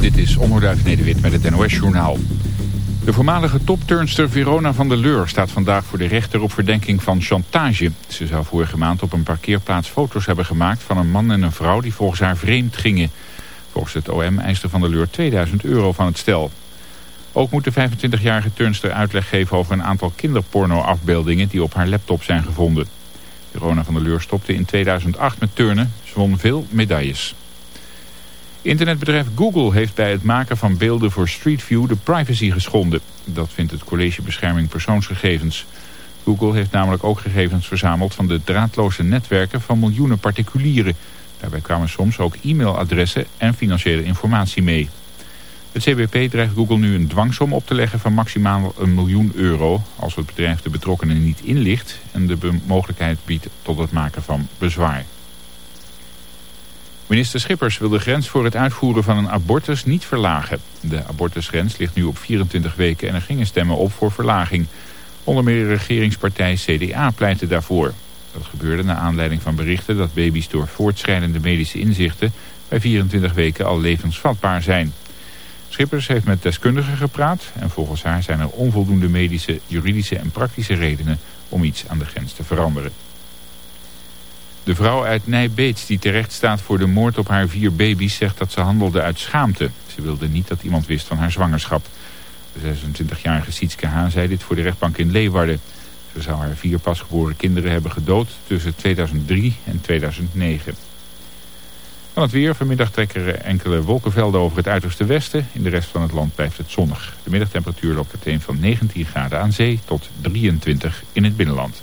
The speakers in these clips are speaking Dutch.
Dit is Onderduif Nederwit met het NOS-journaal. De voormalige topturnster Verona van der Leur staat vandaag voor de rechter op verdenking van chantage. Ze zou vorige maand op een parkeerplaats foto's hebben gemaakt van een man en een vrouw die volgens haar vreemd gingen. Volgens het OM eiste van der Leur 2000 euro van het stel. Ook moet de 25-jarige turnster uitleg geven over een aantal kinderporno-afbeeldingen die op haar laptop zijn gevonden. Verona van der Leur stopte in 2008 met turnen. Ze won veel medailles. Internetbedrijf Google heeft bij het maken van beelden voor Street View de privacy geschonden. Dat vindt het College Bescherming Persoonsgegevens. Google heeft namelijk ook gegevens verzameld van de draadloze netwerken van miljoenen particulieren. Daarbij kwamen soms ook e-mailadressen en financiële informatie mee. Het CBP dreigt Google nu een dwangsom op te leggen van maximaal een miljoen euro... als het bedrijf de betrokkenen niet inlicht en de mogelijkheid biedt tot het maken van bezwaar. Minister Schippers wil de grens voor het uitvoeren van een abortus niet verlagen. De abortusgrens ligt nu op 24 weken en er gingen stemmen op voor verlaging. Onder meer de regeringspartij CDA pleitte daarvoor. Dat gebeurde na aanleiding van berichten dat baby's door voortschrijdende medische inzichten... bij 24 weken al levensvatbaar zijn. Schippers heeft met deskundigen gepraat en volgens haar zijn er onvoldoende medische, juridische en praktische redenen om iets aan de grens te veranderen. De vrouw uit Nijbeets die terecht staat voor de moord op haar vier baby's zegt dat ze handelde uit schaamte. Ze wilde niet dat iemand wist van haar zwangerschap. De 26-jarige Sietske Haan zei dit voor de rechtbank in Leeuwarden. Ze zou haar vier pasgeboren kinderen hebben gedood tussen 2003 en 2009. Van het weer. Vanmiddag trekken er enkele wolkenvelden over het uiterste westen. In de rest van het land blijft het zonnig. De middagtemperatuur loopt uiteen van 19 graden aan zee tot 23 in het binnenland.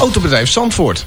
Autobedrijf Zandvoort.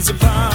is a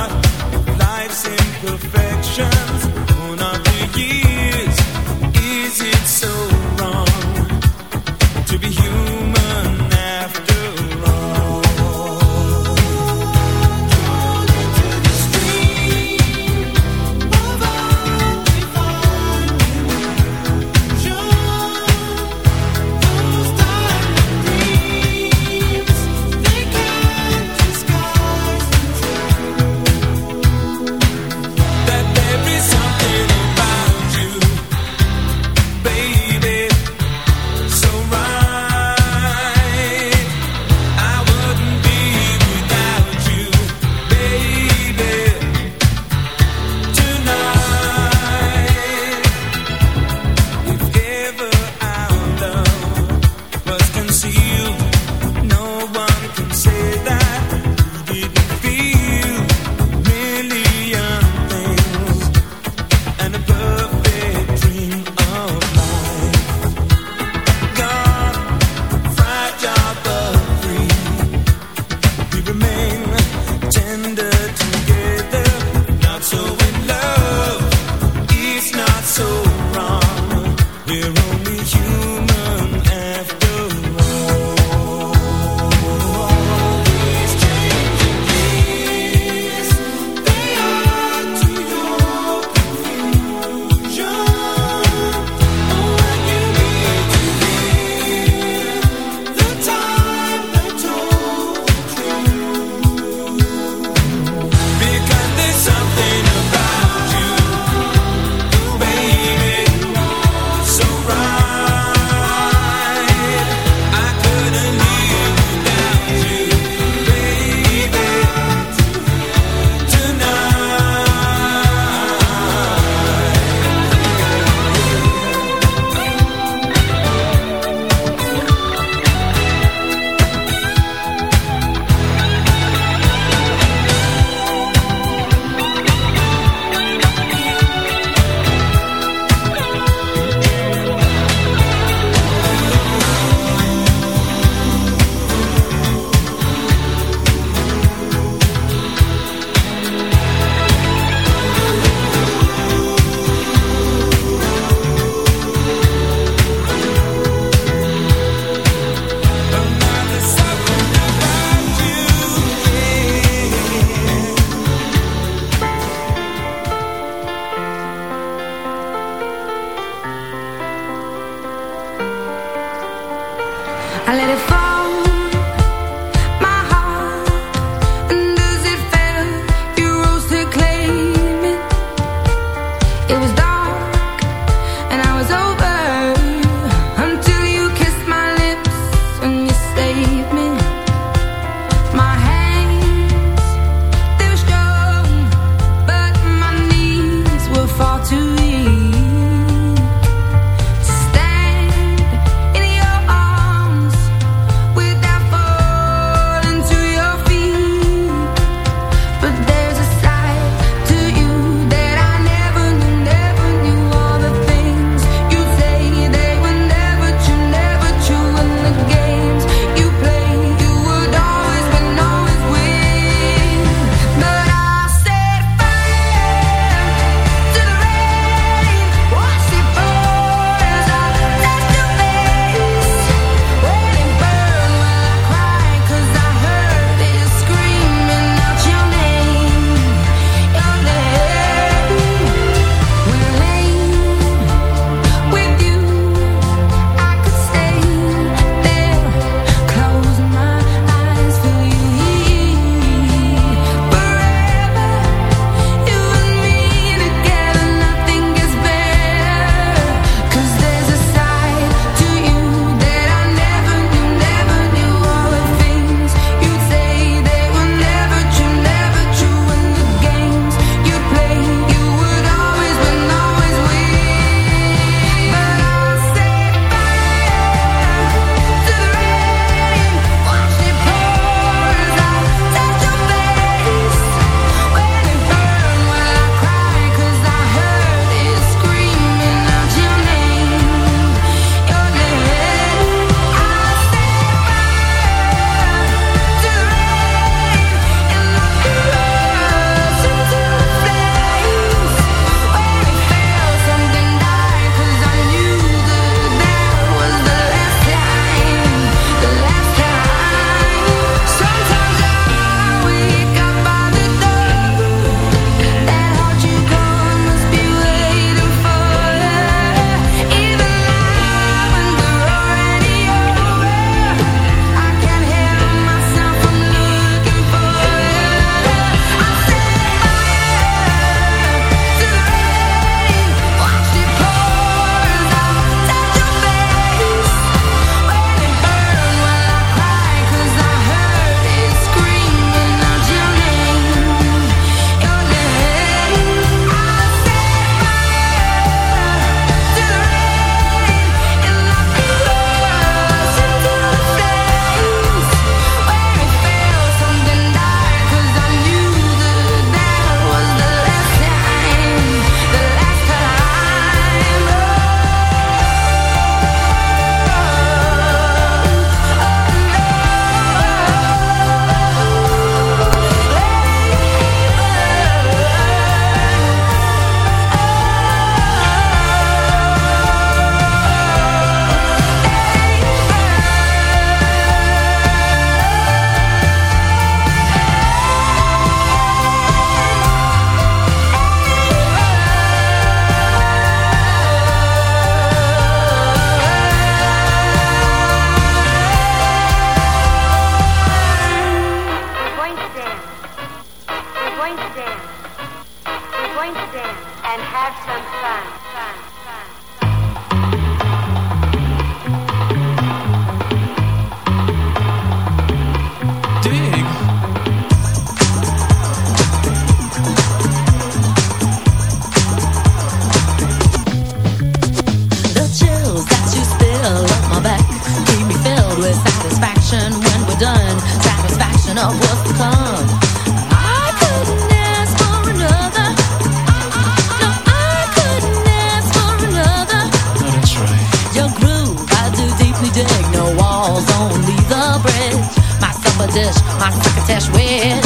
attach wish.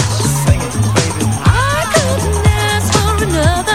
I couldn't ask for another.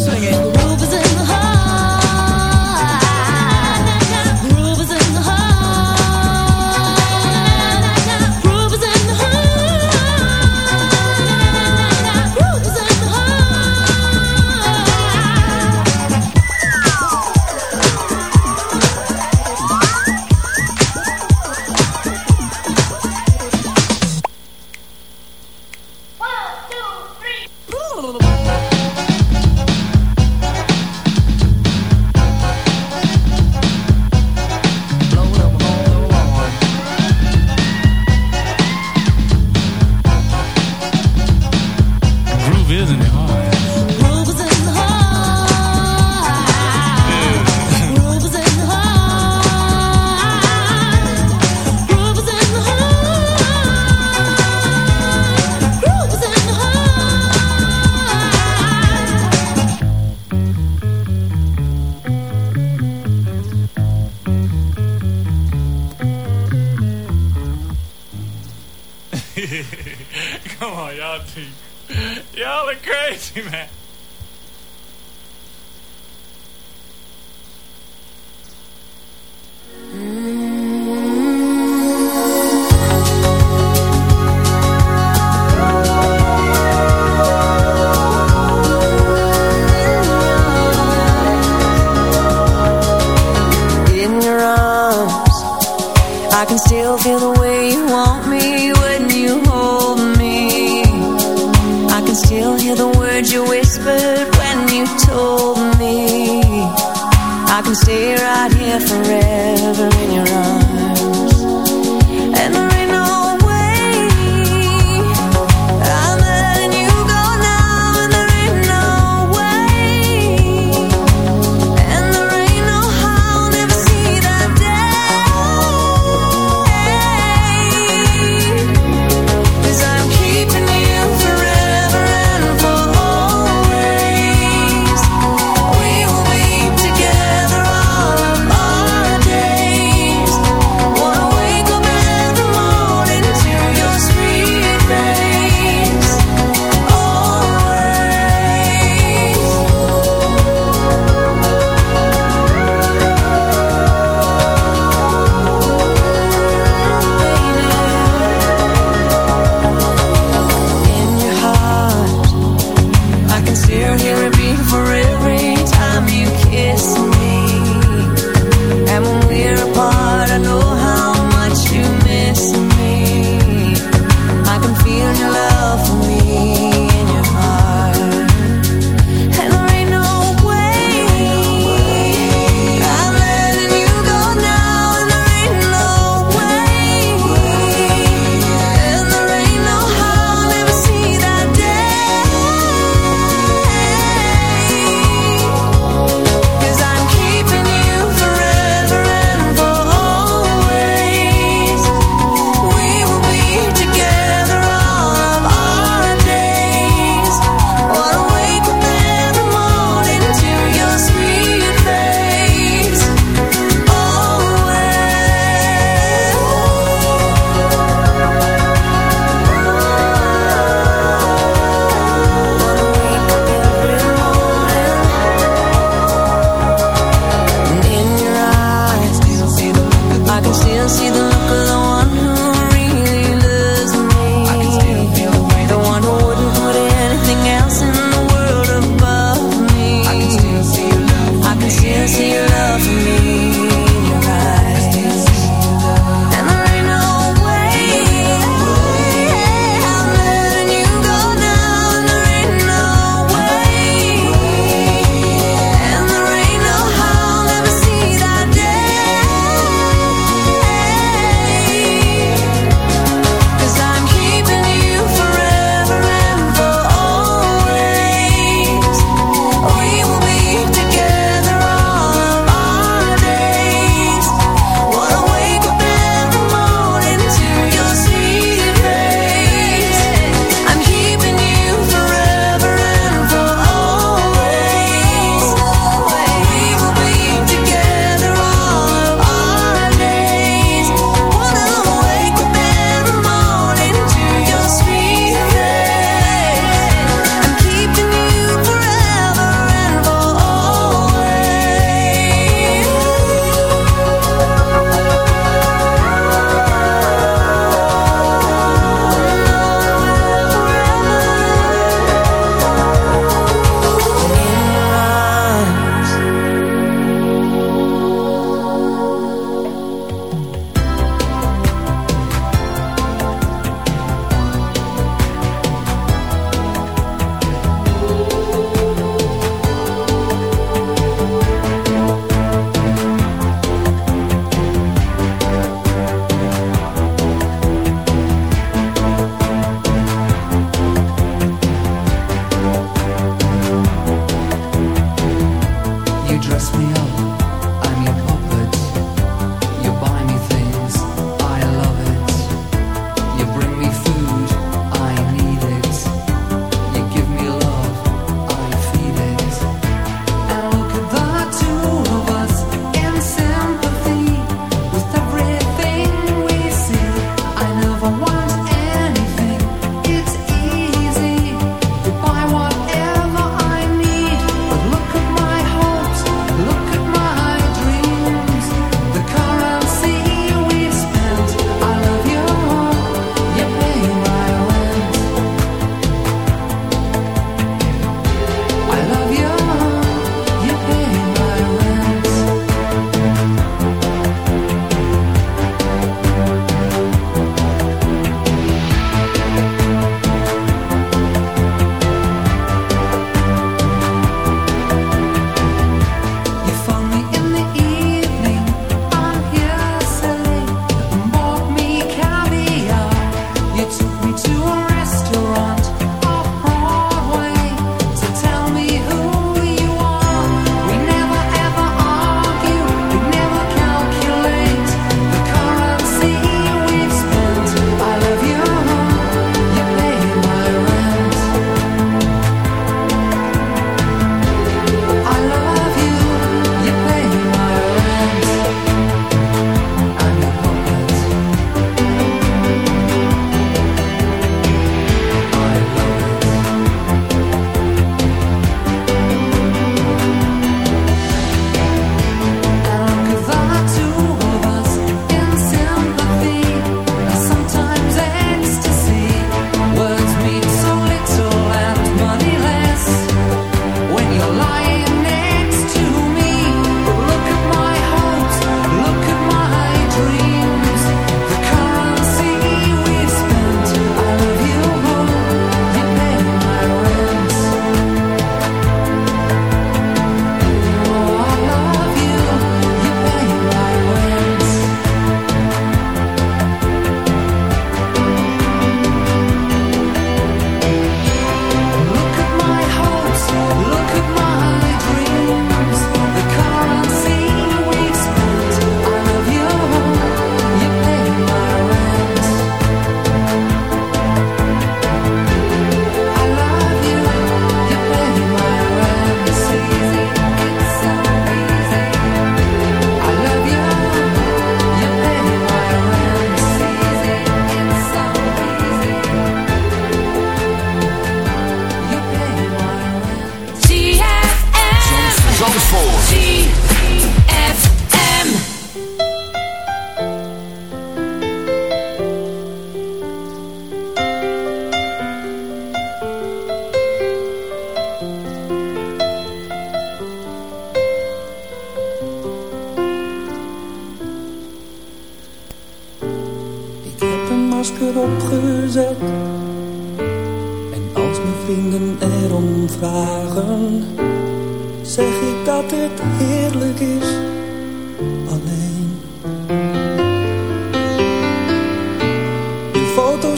singing.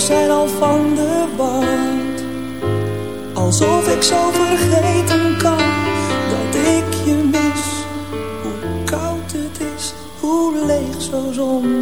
zijn al van de wand. Alsof ik zo vergeten kan dat ik je mis. Hoe koud het is, hoe leeg zo zon.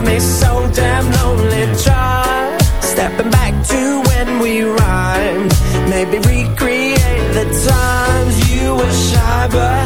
me so damn lonely. Try stepping back to when we rhymed. Maybe recreate the times you were shy but